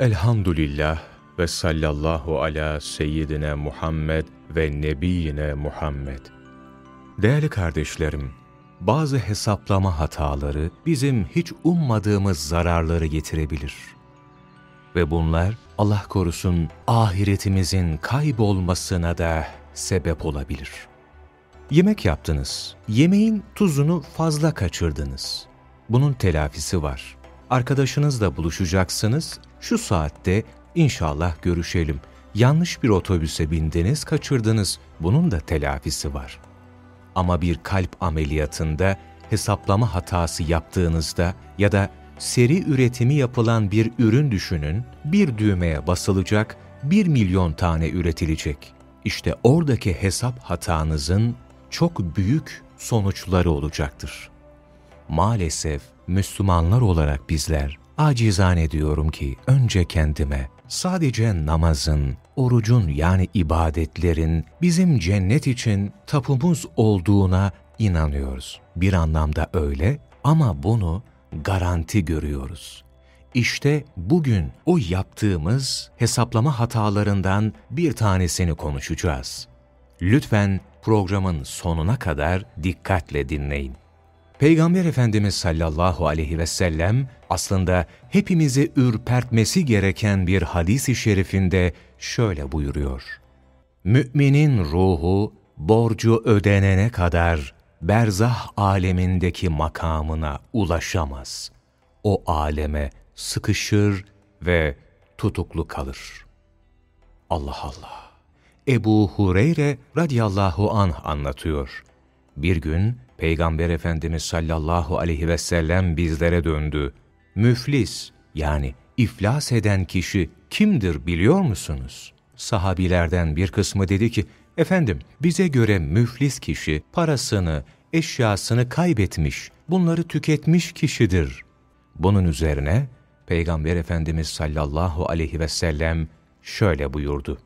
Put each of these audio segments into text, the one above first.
Elhamdülillah ve sallallahu ala seyyidine Muhammed ve nebiyine Muhammed. Değerli kardeşlerim, bazı hesaplama hataları bizim hiç ummadığımız zararları getirebilir. Ve bunlar Allah korusun ahiretimizin kaybolmasına da sebep olabilir. Yemek yaptınız, yemeğin tuzunu fazla kaçırdınız. Bunun telafisi var. Arkadaşınızla buluşacaksınız, şu saatte inşallah görüşelim. Yanlış bir otobüse bindiniz, kaçırdınız. Bunun da telafisi var. Ama bir kalp ameliyatında hesaplama hatası yaptığınızda ya da seri üretimi yapılan bir ürün düşünün, bir düğmeye basılacak, bir milyon tane üretilecek. İşte oradaki hesap hatanızın çok büyük sonuçları olacaktır. Maalesef Müslümanlar olarak bizler acizane diyorum ki önce kendime sadece namazın, orucun yani ibadetlerin bizim cennet için tapumuz olduğuna inanıyoruz. Bir anlamda öyle ama bunu garanti görüyoruz. İşte bugün o yaptığımız hesaplama hatalarından bir tanesini konuşacağız. Lütfen programın sonuna kadar dikkatle dinleyin. Peygamber Efendimiz sallallahu aleyhi ve sellem aslında hepimizi ürpertmesi gereken bir hadis-i şerifinde şöyle buyuruyor. Müminin ruhu borcu ödenene kadar berzah alemindeki makamına ulaşamaz. O aleme sıkışır ve tutuklu kalır. Allah Allah! Ebu Hureyre radiyallahu anh anlatıyor. Bir gün Peygamber Efendimiz sallallahu aleyhi ve sellem bizlere döndü. Müflis yani iflas eden kişi kimdir biliyor musunuz? Sahabilerden bir kısmı dedi ki, efendim bize göre müflis kişi parasını, eşyasını kaybetmiş, bunları tüketmiş kişidir. Bunun üzerine Peygamber Efendimiz sallallahu aleyhi ve sellem şöyle buyurdu.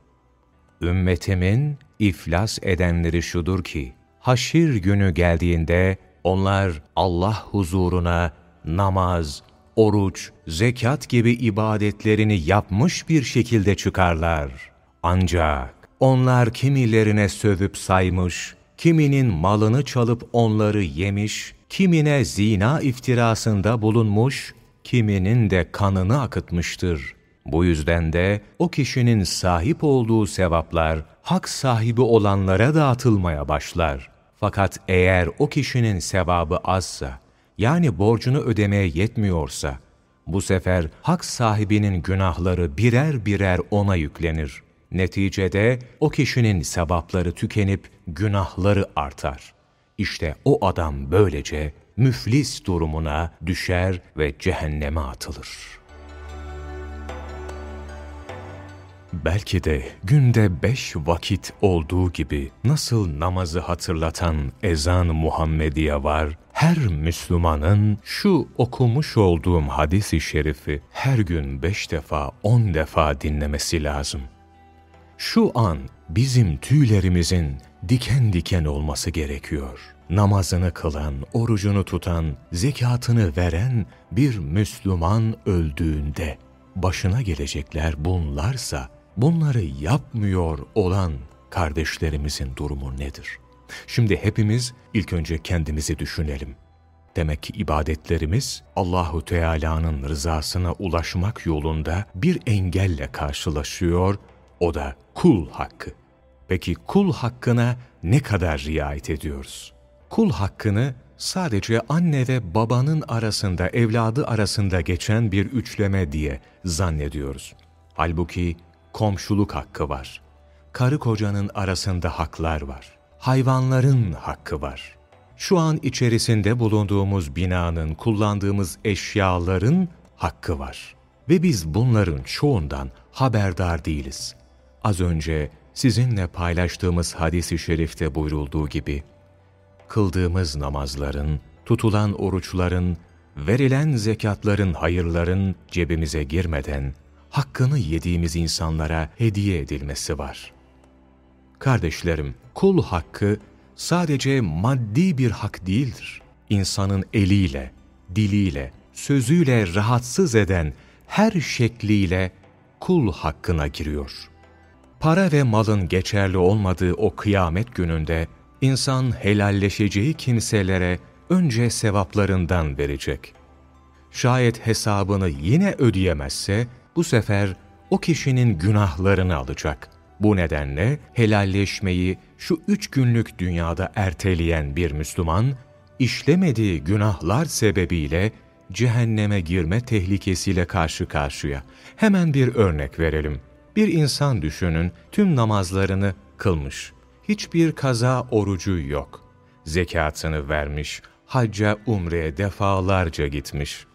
Ümmetimin iflas edenleri şudur ki, haşir günü geldiğinde onlar Allah huzuruna namaz, oruç, zekat gibi ibadetlerini yapmış bir şekilde çıkarlar. Ancak onlar kimilerine sövüp saymış, kiminin malını çalıp onları yemiş, kimine zina iftirasında bulunmuş, kiminin de kanını akıtmıştır. Bu yüzden de o kişinin sahip olduğu sevaplar hak sahibi olanlara dağıtılmaya başlar. Fakat eğer o kişinin sevabı azsa, yani borcunu ödemeye yetmiyorsa, bu sefer hak sahibinin günahları birer birer ona yüklenir. Neticede o kişinin sevapları tükenip günahları artar. İşte o adam böylece müflis durumuna düşer ve cehenneme atılır.'' Belki de günde beş vakit olduğu gibi nasıl namazı hatırlatan ezan Muhammediye var, her Müslümanın şu okumuş olduğum hadis-i şerifi her gün beş defa, on defa dinlemesi lazım. Şu an bizim tüylerimizin diken diken olması gerekiyor. Namazını kılan, orucunu tutan, zekatını veren bir Müslüman öldüğünde başına gelecekler bunlarsa bunları yapmıyor olan kardeşlerimizin durumu nedir? Şimdi hepimiz ilk önce kendimizi düşünelim. Demek ki ibadetlerimiz Allahu Teala'nın rızasına ulaşmak yolunda bir engelle karşılaşıyor, o da kul hakkı. Peki kul hakkına ne kadar riayet ediyoruz? Kul hakkını sadece anne ve babanın arasında, evladı arasında geçen bir üçleme diye zannediyoruz. Halbuki komşuluk hakkı var. Karı kocanın arasında haklar var. Hayvanların hakkı var. Şu an içerisinde bulunduğumuz binanın, kullandığımız eşyaların hakkı var. Ve biz bunların çoğundan haberdar değiliz. Az önce sizinle paylaştığımız hadis-i şerifte buyurulduğu gibi, kıldığımız namazların, tutulan oruçların, verilen zekatların, hayırların cebimize girmeden, hakkını yediğimiz insanlara hediye edilmesi var. Kardeşlerim, kul hakkı sadece maddi bir hak değildir. İnsanın eliyle, diliyle, sözüyle rahatsız eden her şekliyle kul hakkına giriyor. Para ve malın geçerli olmadığı o kıyamet gününde insan helalleşeceği kimselere önce sevaplarından verecek. Şayet hesabını yine ödeyemezse bu sefer o kişinin günahlarını alacak. Bu nedenle helalleşmeyi şu üç günlük dünyada erteleyen bir Müslüman, işlemediği günahlar sebebiyle cehenneme girme tehlikesiyle karşı karşıya. Hemen bir örnek verelim. Bir insan düşünün, tüm namazlarını kılmış. Hiçbir kaza orucu yok. Zekatını vermiş, hacca umreye defalarca gitmiş.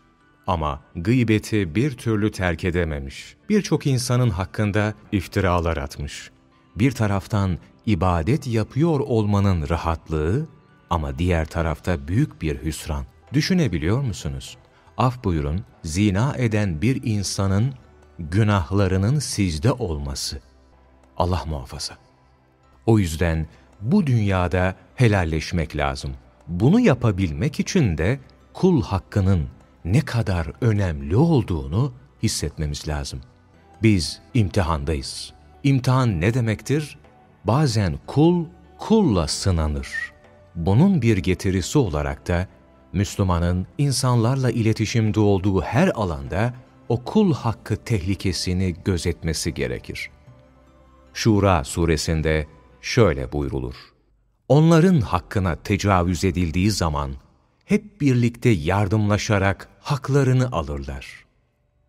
Ama gıybeti bir türlü terk edememiş. Birçok insanın hakkında iftiralar atmış. Bir taraftan ibadet yapıyor olmanın rahatlığı ama diğer tarafta büyük bir hüsran. Düşünebiliyor musunuz? Af buyurun, zina eden bir insanın günahlarının sizde olması. Allah muhafaza. O yüzden bu dünyada helalleşmek lazım. Bunu yapabilmek için de kul hakkının ne kadar önemli olduğunu hissetmemiz lazım. Biz imtihandayız. İmtihan ne demektir? Bazen kul kulla sınanır. Bunun bir getirisi olarak da Müslümanın insanlarla iletişimde olduğu her alanda o kul hakkı tehlikesini gözetmesi gerekir. Şura suresinde şöyle buyrulur. Onların hakkına tecavüz edildiği zaman hep birlikte yardımlaşarak haklarını alırlar.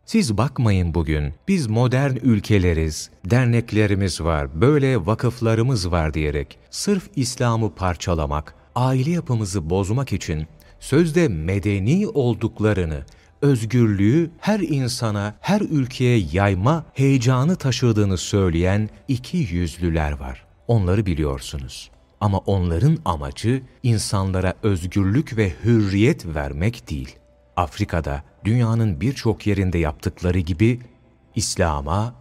Siz bakmayın bugün, biz modern ülkeleriz, derneklerimiz var, böyle vakıflarımız var diyerek sırf İslam'ı parçalamak, aile yapımızı bozmak için sözde medeni olduklarını, özgürlüğü her insana, her ülkeye yayma heyecanı taşıdığını söyleyen iki yüzlüler var. Onları biliyorsunuz. Ama onların amacı insanlara özgürlük ve hürriyet vermek değil. Afrika'da dünyanın birçok yerinde yaptıkları gibi İslam'a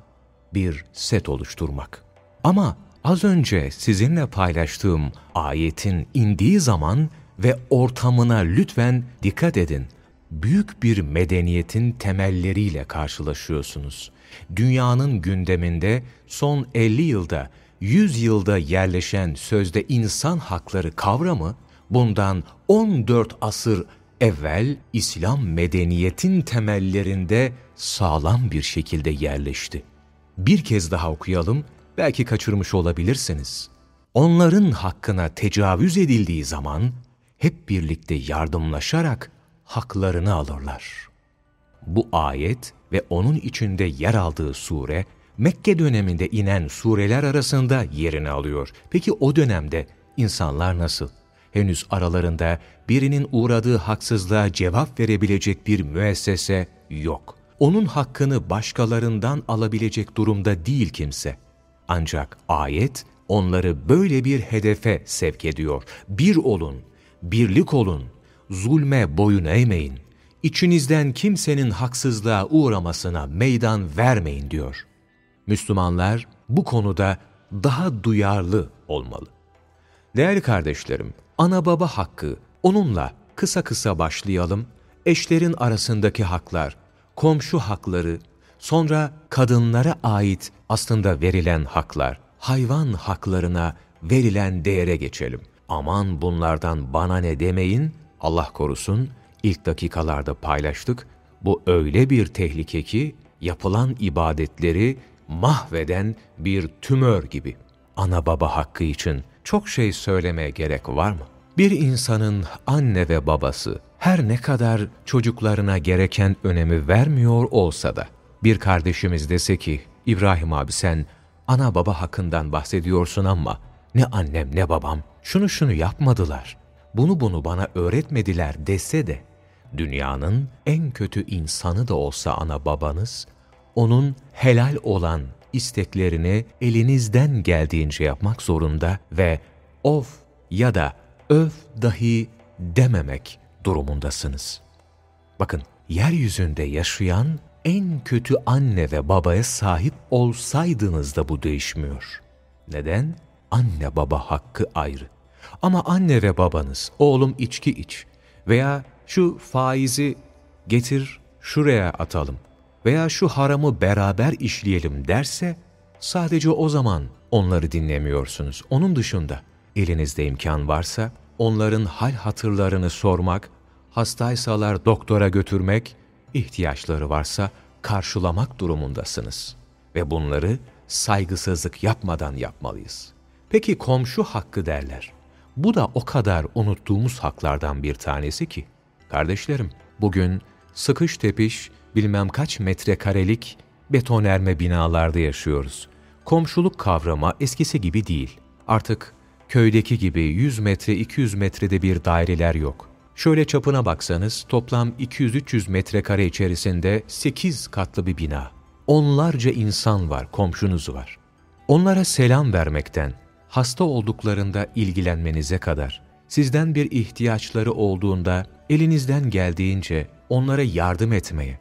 bir set oluşturmak. Ama az önce sizinle paylaştığım ayetin indiği zaman ve ortamına lütfen dikkat edin. Büyük bir medeniyetin temelleriyle karşılaşıyorsunuz. Dünyanın gündeminde son 50 yılda 100 yılda yerleşen sözde insan hakları kavramı bundan 14 asır evvel İslam medeniyetin temellerinde sağlam bir şekilde yerleşti. Bir kez daha okuyalım, belki kaçırmış olabilirsiniz. Onların hakkına tecavüz edildiği zaman hep birlikte yardımlaşarak haklarını alırlar. Bu ayet ve onun içinde yer aldığı sure Mekke döneminde inen sureler arasında yerini alıyor. Peki o dönemde insanlar nasıl? Henüz aralarında birinin uğradığı haksızlığa cevap verebilecek bir müessese yok. Onun hakkını başkalarından alabilecek durumda değil kimse. Ancak ayet onları böyle bir hedefe sevk ediyor. Bir olun, birlik olun, zulme boyun eğmeyin, içinizden kimsenin haksızlığa uğramasına meydan vermeyin diyor. Müslümanlar bu konuda daha duyarlı olmalı. Değerli kardeşlerim, ana baba hakkı, onunla kısa kısa başlayalım. Eşlerin arasındaki haklar, komşu hakları, sonra kadınlara ait aslında verilen haklar, hayvan haklarına verilen değere geçelim. Aman bunlardan bana ne demeyin, Allah korusun, ilk dakikalarda paylaştık. Bu öyle bir tehlike ki yapılan ibadetleri mahveden bir tümör gibi. Ana baba hakkı için çok şey söylemeye gerek var mı? Bir insanın anne ve babası her ne kadar çocuklarına gereken önemi vermiyor olsa da bir kardeşimiz dese ki İbrahim abi sen ana baba hakkından bahsediyorsun ama ne annem ne babam şunu şunu yapmadılar, bunu bunu bana öğretmediler dese de dünyanın en kötü insanı da olsa ana babanız onun helal olan isteklerini elinizden geldiğince yapmak zorunda ve of ya da öf dahi dememek durumundasınız. Bakın, yeryüzünde yaşayan en kötü anne ve babaya sahip olsaydınız da bu değişmiyor. Neden? Anne baba hakkı ayrı. Ama anne ve babanız, oğlum içki iç veya şu faizi getir şuraya atalım veya şu haramı beraber işleyelim derse, sadece o zaman onları dinlemiyorsunuz. Onun dışında elinizde imkan varsa onların hal hatırlarını sormak, hastaysalar doktora götürmek, ihtiyaçları varsa karşılamak durumundasınız. Ve bunları saygısızlık yapmadan yapmalıyız. Peki komşu hakkı derler. Bu da o kadar unuttuğumuz haklardan bir tanesi ki. Kardeşlerim, bugün sıkış tepiş bilmem kaç metrekarelik betonerme binalarda yaşıyoruz. Komşuluk kavramı eskisi gibi değil. Artık köydeki gibi 100 metre 200 metrede bir daireler yok. Şöyle çapına baksanız toplam 200-300 metrekare içerisinde 8 katlı bir bina. Onlarca insan var, komşunuz var. Onlara selam vermekten, hasta olduklarında ilgilenmenize kadar, sizden bir ihtiyaçları olduğunda elinizden geldiğince onlara yardım etmeye,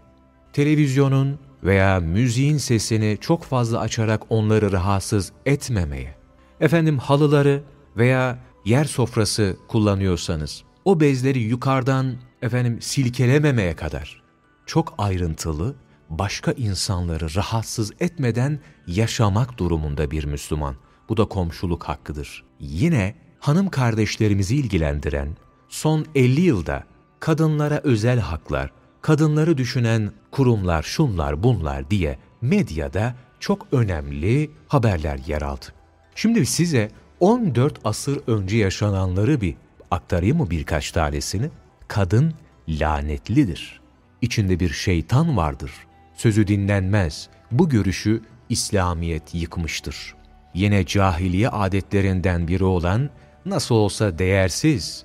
televizyonun veya müziğin sesini çok fazla açarak onları rahatsız etmemeye, efendim halıları veya yer sofrası kullanıyorsanız, o bezleri yukarıdan efendim silkelememeye kadar çok ayrıntılı, başka insanları rahatsız etmeden yaşamak durumunda bir Müslüman. Bu da komşuluk hakkıdır. Yine hanım kardeşlerimizi ilgilendiren son 50 yılda kadınlara özel haklar, kadınları düşünen kurumlar, şunlar, bunlar diye medyada çok önemli haberler yer aldı. Şimdi size 14 asır önce yaşananları bir aktarayım mı birkaç tanesini? Kadın lanetlidir. İçinde bir şeytan vardır. Sözü dinlenmez. Bu görüşü İslamiyet yıkmıştır. Yine cahiliye adetlerinden biri olan nasıl olsa değersiz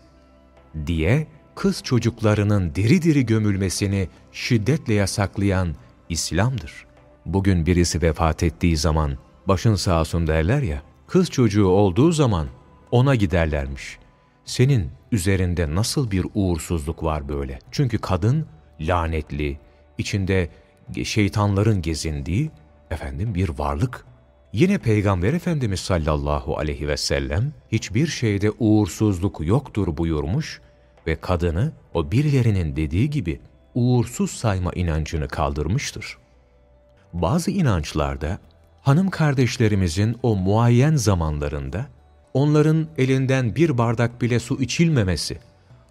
diye kız çocuklarının diri diri gömülmesini şiddetle yasaklayan İslam'dır. Bugün birisi vefat ettiği zaman başın sağ olsun derler ya, kız çocuğu olduğu zaman ona giderlermiş. Senin üzerinde nasıl bir uğursuzluk var böyle? Çünkü kadın lanetli, içinde şeytanların gezindiği efendim bir varlık. Yine Peygamber Efendimiz sallallahu aleyhi ve sellem hiçbir şeyde uğursuzluk yoktur buyurmuş ve kadını o birilerinin dediği gibi uğursuz sayma inancını kaldırmıştır. Bazı inançlarda hanım kardeşlerimizin o muayyen zamanlarında onların elinden bir bardak bile su içilmemesi,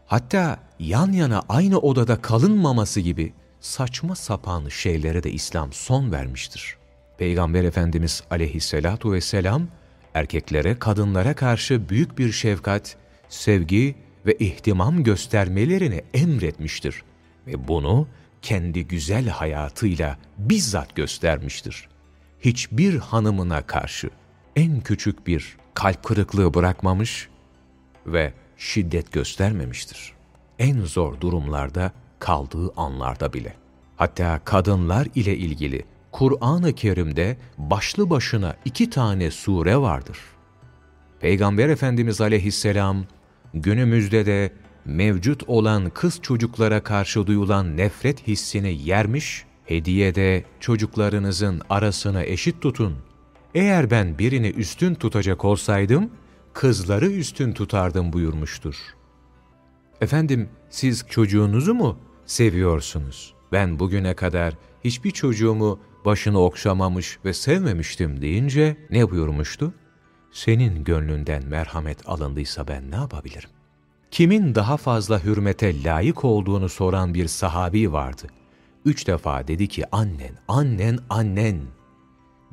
hatta yan yana aynı odada kalınmaması gibi saçma sapan şeylere de İslam son vermiştir. Peygamber Efendimiz aleyhissalatu vesselam, erkeklere, kadınlara karşı büyük bir şefkat, sevgi ve ihtimam göstermelerini emretmiştir. Ve bunu kendi güzel hayatıyla bizzat göstermiştir. Hiçbir hanımına karşı en küçük bir kalp kırıklığı bırakmamış ve şiddet göstermemiştir. En zor durumlarda kaldığı anlarda bile. Hatta kadınlar ile ilgili Kur'an-ı Kerim'de başlı başına iki tane sure vardır. Peygamber Efendimiz aleyhisselam günümüzde de mevcut olan kız çocuklara karşı duyulan nefret hissini yermiş, hediyede çocuklarınızın arasını eşit tutun. Eğer ben birini üstün tutacak olsaydım, kızları üstün tutardım buyurmuştur. Efendim, siz çocuğunuzu mu seviyorsunuz? Ben bugüne kadar hiçbir çocuğumu başını okşamamış ve sevmemiştim deyince ne buyurmuştu? Senin gönlünden merhamet alındıysa ben ne yapabilirim? Kimin daha fazla hürmete layık olduğunu soran bir sahabi vardı. Üç defa dedi ki annen, annen, annen.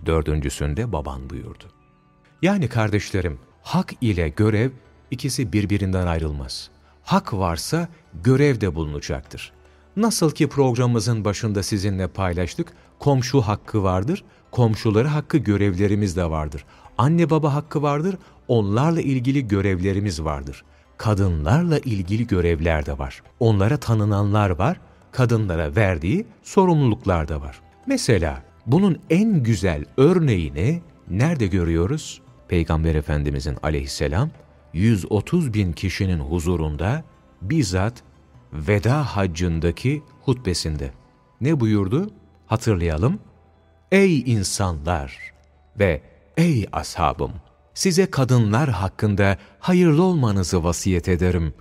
Dördüncüsünde baban buyurdu. Yani kardeşlerim, hak ile görev ikisi birbirinden ayrılmaz. Hak varsa görev de bulunacaktır. Nasıl ki programımızın başında sizinle paylaştık, komşu hakkı vardır, komşuları hakkı görevlerimiz de vardır. Anne baba hakkı vardır, onlarla ilgili görevlerimiz vardır. Kadınlarla ilgili görevler de var. Onlara tanınanlar var, kadınlara verdiği sorumluluklar da var. Mesela bunun en güzel örneğini nerede görüyoruz? Peygamber Efendimizin aleyhisselam 130 bin kişinin huzurunda bizzat veda haccındaki hutbesinde. Ne buyurdu? Hatırlayalım. Ey insanlar ve ey ashabım! Size kadınlar hakkında hayırlı olmanızı vasiyet ederim.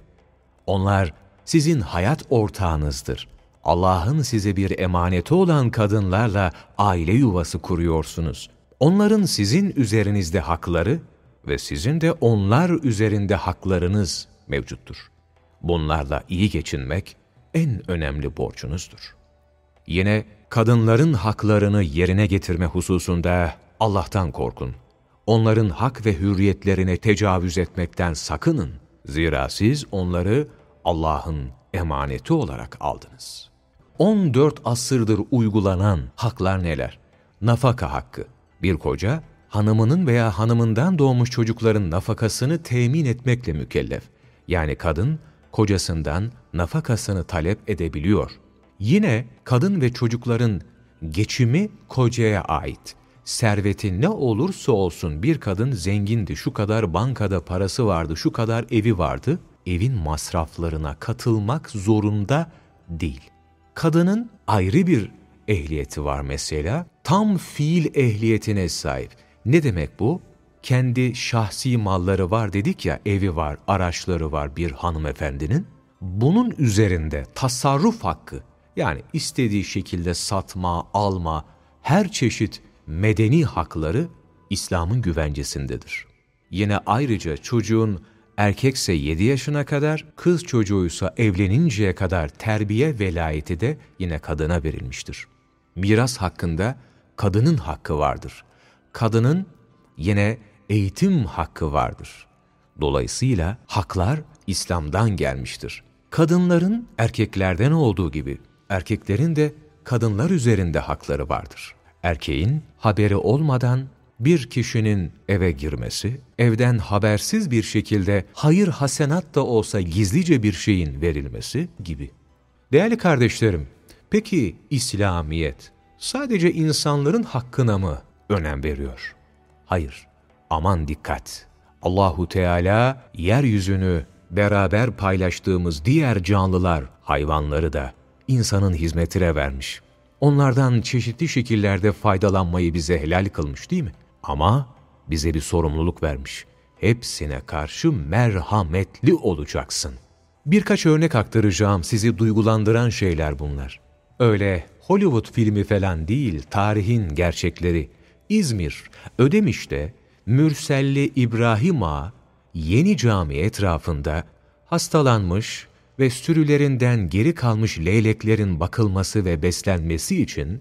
Onlar sizin hayat ortağınızdır. Allah'ın size bir emaneti olan kadınlarla aile yuvası kuruyorsunuz. Onların sizin üzerinizde hakları ve sizin de onlar üzerinde haklarınız mevcuttur. Bunlarla iyi geçinmek en önemli borcunuzdur. Yine kadınların haklarını yerine getirme hususunda Allah'tan korkun. Onların hak ve hürriyetlerine tecavüz etmekten sakının. Zira siz onları Allah'ın emaneti olarak aldınız. 14 asırdır uygulanan haklar neler? Nafaka hakkı. Bir koca, hanımının veya hanımından doğmuş çocukların nafakasını temin etmekle mükellef. Yani kadın, kocasından nafakasını talep edebiliyor. Yine kadın ve çocukların geçimi kocaya ait. Serveti ne olursa olsun bir kadın zengindi, şu kadar bankada parası vardı, şu kadar evi vardı, evin masraflarına katılmak zorunda değil. Kadının ayrı bir ehliyeti var mesela, tam fiil ehliyetine sahip. Ne demek bu? Kendi şahsi malları var dedik ya, evi var, araçları var bir hanımefendinin. Bunun üzerinde tasarruf hakkı, yani istediği şekilde satma, alma, her çeşit medeni hakları İslam'ın güvencesindedir. Yine ayrıca çocuğun erkekse 7 yaşına kadar, kız çocuğuysa evleninceye kadar terbiye velayeti de yine kadına verilmiştir. Miras hakkında kadının hakkı vardır. Kadının yine eğitim hakkı vardır. Dolayısıyla haklar İslam'dan gelmiştir. Kadınların erkeklerden olduğu gibi erkeklerin de kadınlar üzerinde hakları vardır. Erkeğin haberi olmadan bir kişinin eve girmesi, evden habersiz bir şekilde hayır hasenat da olsa gizlice bir şeyin verilmesi gibi. Değerli kardeşlerim, peki İslamiyet sadece insanların hakkına mı önem veriyor? Hayır. Aman dikkat. Allahu Teala yeryüzünü beraber paylaştığımız diğer canlılar, hayvanları da insanın hizmetine vermiş. Onlardan çeşitli şekillerde faydalanmayı bize helal kılmış değil mi? Ama bize bir sorumluluk vermiş. Hepsine karşı merhametli olacaksın. Birkaç örnek aktaracağım sizi duygulandıran şeyler bunlar. Öyle Hollywood filmi falan değil, tarihin gerçekleri. İzmir, Ödemiş'te Mürselli İbrahim Ağa, yeni cami etrafında hastalanmış ve sürülerinden geri kalmış leyleklerin bakılması ve beslenmesi için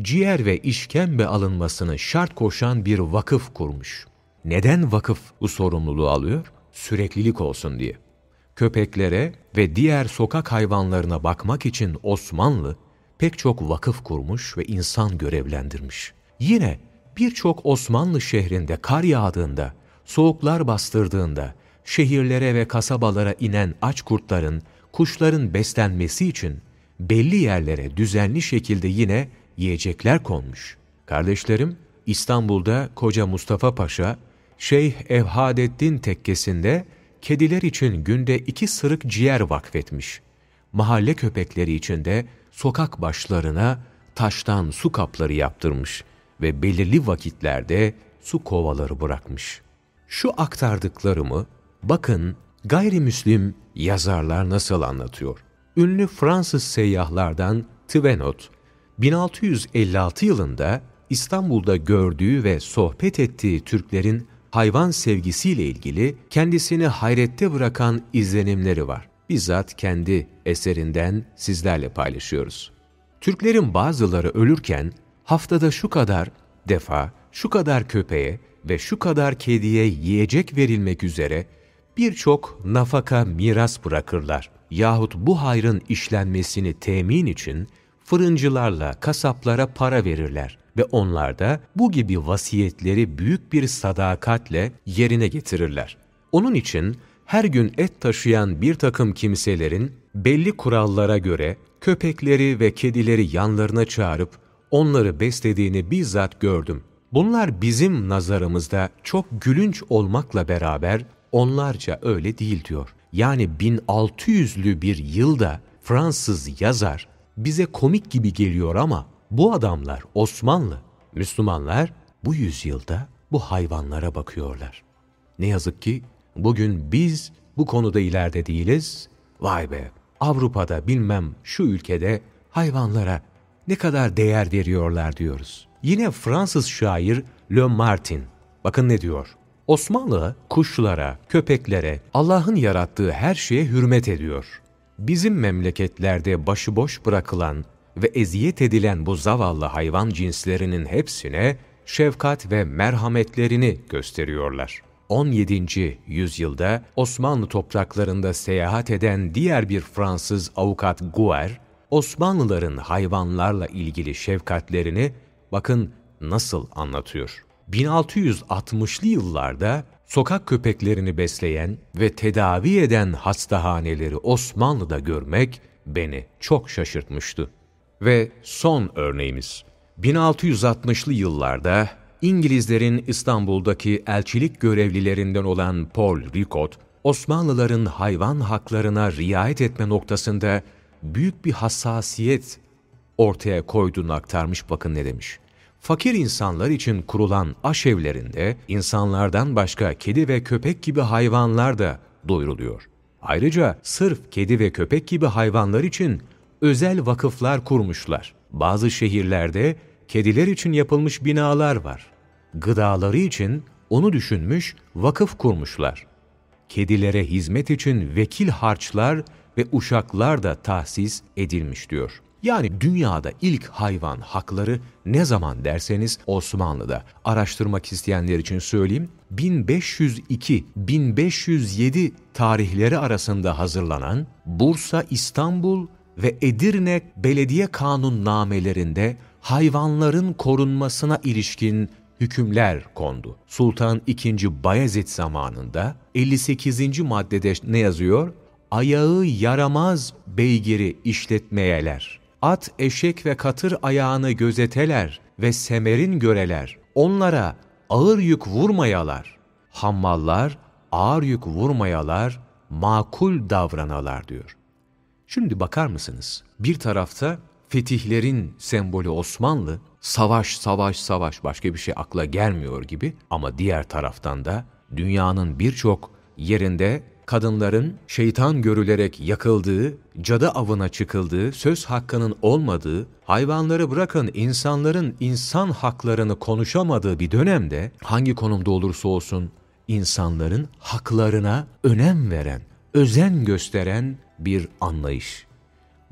ciğer ve işkembe alınmasını şart koşan bir vakıf kurmuş. Neden vakıf bu sorumluluğu alıyor? Süreklilik olsun diye. Köpeklere ve diğer sokak hayvanlarına bakmak için Osmanlı pek çok vakıf kurmuş ve insan görevlendirmiş. Yine birçok Osmanlı şehrinde kar yağdığında, soğuklar bastırdığında, şehirlere ve kasabalara inen aç kurtların, kuşların beslenmesi için belli yerlere düzenli şekilde yine yiyecekler konmuş. Kardeşlerim, İstanbul'da Koca Mustafa Paşa, Şeyh Evhadettin tekkesinde kediler için günde iki sırık ciğer vakfetmiş. Mahalle köpekleri için de sokak başlarına taştan su kapları yaptırmış ve belirli vakitlerde su kovaları bırakmış. Şu aktardıklarımı bakın gayrimüslim yazarlar nasıl anlatıyor. Ünlü Fransız seyyahlardan Tvenot, 1656 yılında İstanbul'da gördüğü ve sohbet ettiği Türklerin hayvan sevgisiyle ilgili kendisini hayrette bırakan izlenimleri var. Bizzat kendi eserinden sizlerle paylaşıyoruz. Türklerin bazıları ölürken haftada şu kadar defa, şu kadar köpeğe ve şu kadar kediye yiyecek verilmek üzere birçok nafaka miras bırakırlar. Yahut bu hayrın işlenmesini temin için fırıncılarla kasaplara para verirler ve onlar da bu gibi vasiyetleri büyük bir sadakatle yerine getirirler. Onun için her gün et taşıyan bir takım kimselerin belli kurallara göre köpekleri ve kedileri yanlarına çağırıp onları beslediğini bizzat gördüm. Bunlar bizim nazarımızda çok gülünç olmakla beraber onlarca öyle değil diyor. Yani 1600'lü bir yılda Fransız yazar bize komik gibi geliyor ama bu adamlar Osmanlı, Müslümanlar bu yüzyılda bu hayvanlara bakıyorlar. Ne yazık ki bugün biz bu konuda ileride değiliz. Vay be Avrupa'da bilmem şu ülkede hayvanlara ne kadar değer veriyorlar diyoruz. Yine Fransız şair Le Martin, bakın ne diyor? Osmanlı kuşlara, köpeklere, Allah'ın yarattığı her şeye hürmet ediyor. Bizim memleketlerde başıboş bırakılan ve eziyet edilen bu zavallı hayvan cinslerinin hepsine şefkat ve merhametlerini gösteriyorlar. 17. yüzyılda Osmanlı topraklarında seyahat eden diğer bir Fransız avukat Guer, Osmanlıların hayvanlarla ilgili şefkatlerini bakın nasıl anlatıyor. 1660'lı yıllarda sokak köpeklerini besleyen ve tedavi eden hastahaneleri Osmanlı'da görmek beni çok şaşırtmıştı. Ve son örneğimiz. 1660'lı yıllarda İngilizlerin İstanbul'daki elçilik görevlilerinden olan Paul Ricot, Osmanlıların hayvan haklarına riayet etme noktasında büyük bir hassasiyet ortaya koyduğunu aktarmış bakın ne demiş. Fakir insanlar için kurulan aşevlerinde insanlardan başka kedi ve köpek gibi hayvanlar da doyuruluyor. Ayrıca sırf kedi ve köpek gibi hayvanlar için özel vakıflar kurmuşlar. Bazı şehirlerde kediler için yapılmış binalar var. Gıdaları için onu düşünmüş vakıf kurmuşlar. Kedilere hizmet için vekil harçlar ve uşaklar da tahsis edilmiş diyor. Yani dünyada ilk hayvan hakları ne zaman derseniz Osmanlı'da. Araştırmak isteyenler için söyleyeyim. 1502-1507 tarihleri arasında hazırlanan Bursa, İstanbul ve Edirne belediye kanunnamelerinde hayvanların korunmasına ilişkin hükümler kondu. Sultan II. Bayezid zamanında 58. maddede ne yazıyor? Ayağı yaramaz beygiri işletmeyeler. At, eşek ve katır ayağını gözeteler ve semerin göreler. Onlara ağır yük vurmayalar. Hammallar ağır yük vurmayalar, makul davranalar diyor. Şimdi bakar mısınız? Bir tarafta fetihlerin sembolü Osmanlı, savaş, savaş, savaş başka bir şey akla gelmiyor gibi ama diğer taraftan da dünyanın birçok yerinde kadınların şeytan görülerek yakıldığı, cadı avına çıkıldığı, söz hakkının olmadığı, hayvanları bırakın insanların insan haklarını konuşamadığı bir dönemde hangi konumda olursa olsun insanların haklarına önem veren, özen gösteren bir anlayış.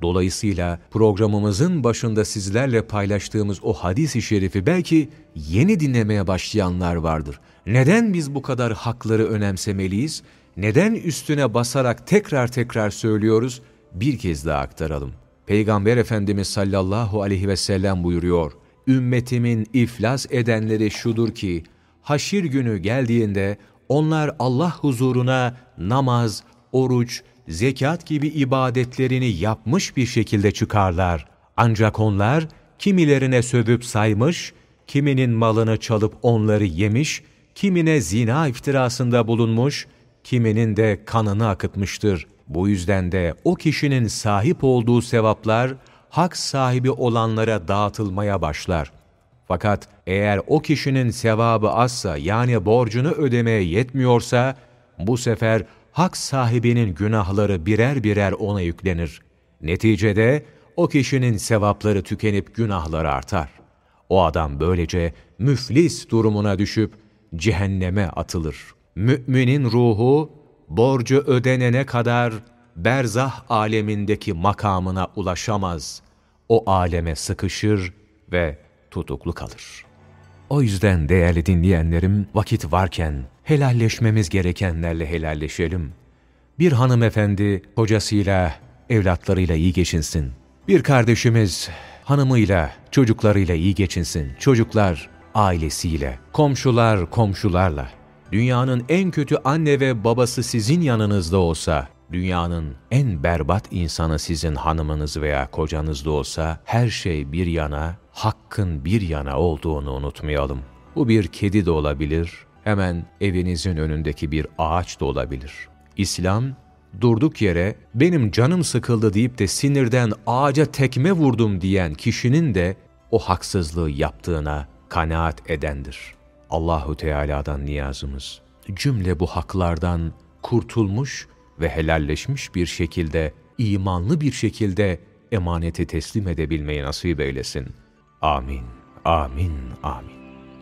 Dolayısıyla programımızın başında sizlerle paylaştığımız o hadis-i şerifi belki yeni dinlemeye başlayanlar vardır. Neden biz bu kadar hakları önemsemeliyiz? Neden üstüne basarak tekrar tekrar söylüyoruz? Bir kez daha aktaralım. Peygamber Efendimiz sallallahu aleyhi ve sellem buyuruyor. Ümmetimin iflas edenleri şudur ki, haşir günü geldiğinde onlar Allah huzuruna namaz, oruç, zekat gibi ibadetlerini yapmış bir şekilde çıkarlar. Ancak onlar kimilerine sövüp saymış, kiminin malını çalıp onları yemiş, kimine zina iftirasında bulunmuş, kiminin de kanını akıtmıştır. Bu yüzden de o kişinin sahip olduğu sevaplar, hak sahibi olanlara dağıtılmaya başlar. Fakat eğer o kişinin sevabı azsa yani borcunu ödemeye yetmiyorsa, bu sefer hak sahibinin günahları birer birer ona yüklenir. Neticede o kişinin sevapları tükenip günahları artar. O adam böylece müflis durumuna düşüp cehenneme atılır. Müminin ruhu borcu ödenene kadar berzah alemindeki makamına ulaşamaz. O aleme sıkışır ve tutuklu kalır. O yüzden değerli dinleyenlerim vakit varken helalleşmemiz gerekenlerle helalleşelim. Bir hanımefendi kocasıyla, evlatlarıyla iyi geçinsin. Bir kardeşimiz hanımıyla, çocuklarıyla iyi geçinsin. Çocuklar ailesiyle, komşular komşularla. Dünyanın en kötü anne ve babası sizin yanınızda olsa, dünyanın en berbat insanı sizin hanımınız veya kocanız da olsa, her şey bir yana, hakkın bir yana olduğunu unutmayalım. Bu bir kedi de olabilir, hemen evinizin önündeki bir ağaç da olabilir. İslam, durduk yere benim canım sıkıldı deyip de sinirden ağaca tekme vurdum diyen kişinin de o haksızlığı yaptığına kanaat edendir. Allahu Teala'dan niyazımız cümle bu haklardan kurtulmuş ve helalleşmiş bir şekilde, imanlı bir şekilde emaneti teslim edebilmeyi nasip eylesin. Amin, amin, amin.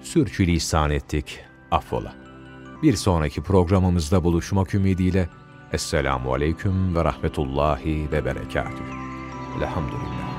Sürçülisan ettik, affola. Bir sonraki programımızda buluşmak ümidiyle Esselamu Aleyküm ve Rahmetullahi ve Berekatühü. Elhamdülillah.